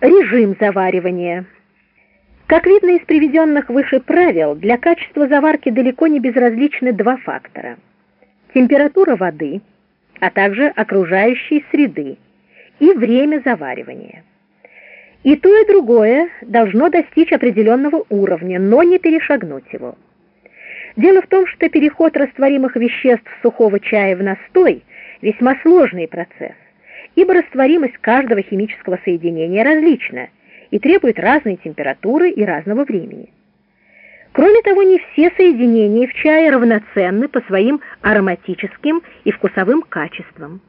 Режим заваривания. Как видно из приведенных выше правил, для качества заварки далеко не безразличны два фактора. Температура воды, а также окружающей среды и время заваривания. И то, и другое должно достичь определенного уровня, но не перешагнуть его. Дело в том, что переход растворимых веществ сухого чая в настой – весьма сложный процесс ибо растворимость каждого химического соединения различна и требует разной температуры и разного времени. Кроме того, не все соединения в чае равноценны по своим ароматическим и вкусовым качествам.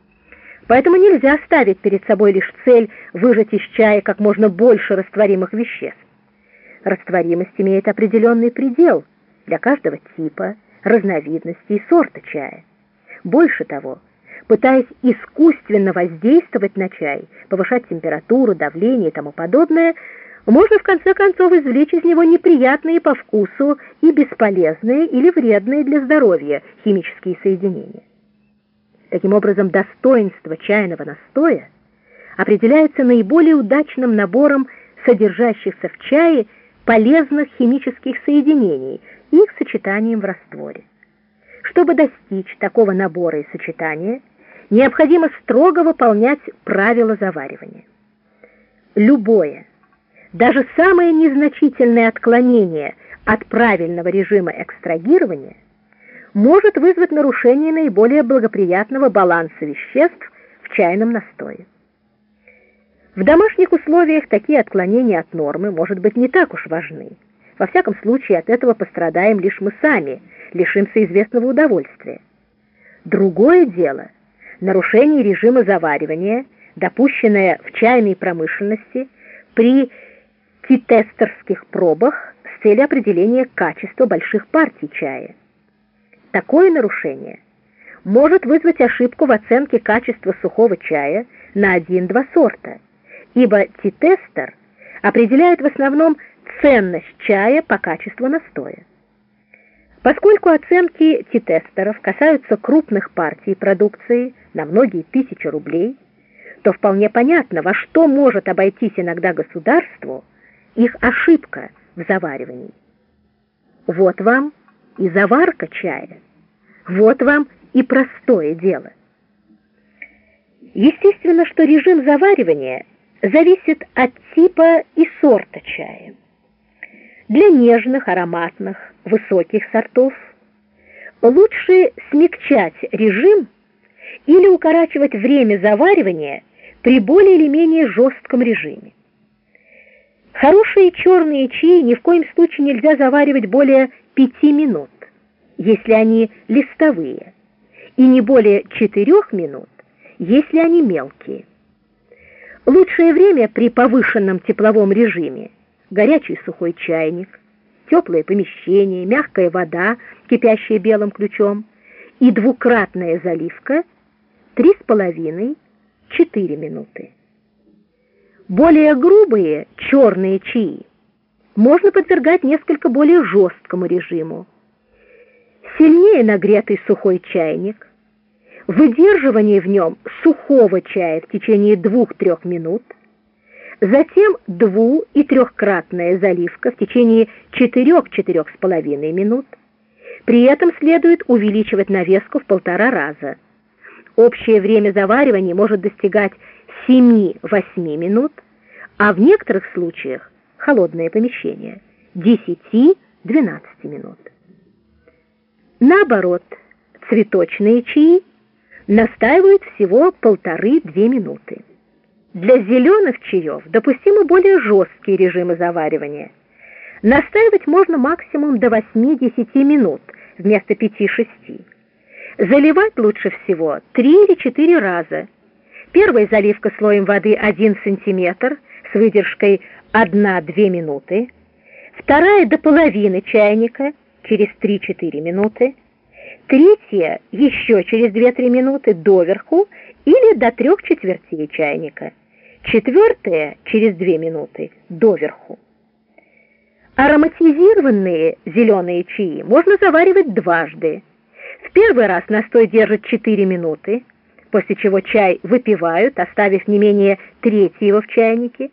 Поэтому нельзя ставить перед собой лишь цель выжать из чая как можно больше растворимых веществ. Растворимость имеет определенный предел для каждого типа, разновидности и сорта чая. Больше того, пытаясь искусственно воздействовать на чай, повышать температуру, давление и тому подобное, можно в конце концов извлечь из него неприятные по вкусу и бесполезные или вредные для здоровья химические соединения. Таким образом, достоинство чайного настоя определяется наиболее удачным набором содержащихся в чае полезных химических соединений и их сочетанием в растворе. Чтобы достичь такого набора и сочетания, необходимо строго выполнять правила заваривания. Любое, даже самое незначительное отклонение от правильного режима экстрагирования может вызвать нарушение наиболее благоприятного баланса веществ в чайном настое. В домашних условиях такие отклонения от нормы, может быть, не так уж важны. Во всяком случае, от этого пострадаем лишь мы сами, лишимся известного удовольствия. Другое дело – нарушение режима заваривания, допущенное в чайной промышленности при титестерских пробах с целью определения качества больших партий чая. Такое нарушение может вызвать ошибку в оценке качества сухого чая на один-два сорта, ибо титестер определяет в основном ценность чая по качеству настоя. Поскольку оценки титестеров касаются крупных партий продукции на многие тысячи рублей, то вполне понятно, во что может обойтись иногда государству их ошибка в заваривании. Вот вам и заварка чая, вот вам и простое дело. Естественно, что режим заваривания зависит от типа и сорта чая. Для нежных, ароматных, высоких сортов лучше смягчать режим или укорачивать время заваривания при более или менее жестком режиме. Хорошие черные чаи ни в коем случае нельзя заваривать более 5 минут, если они листовые, и не более 4 минут, если они мелкие. Лучшее время при повышенном тепловом режиме – горячий сухой чайник, теплое помещение, мягкая вода, кипящая белым ключом, и двукратная заливка три с половиной четыре минуты. Более грубые черные чаи можно подвергать несколько более жесткому режиму. Сильнее нагретый сухой чайник, выдерживание в нем сухого чая в течение двух-трех минут – Затем дву- и трехкратная заливка в течение 4-4,5 минут. При этом следует увеличивать навеску в полтора раза. Общее время заваривания может достигать 7-8 минут, а в некоторых случаях холодное помещение 10-12 минут. Наоборот, цветочные чаи настаивают всего полторы-две минуты. Для зеленых чаев допустимы более жесткие режимы заваривания. Настаивать можно максимум до 8-10 минут вместо 5-6. Заливать лучше всего 3 или 4 раза. Первая заливка слоем воды 1 см с выдержкой 1-2 минуты. Вторая до половины чайника через 3-4 минуты. Третья еще через 2-3 минуты доверху или до трех четвертей чайника четвертое через две минуты доверху. Ароматизированные зеленые чаи можно заваривать дважды. В первый раз настой держит 4 минуты, после чего чай выпивают, оставив не менее трети его в чайнике.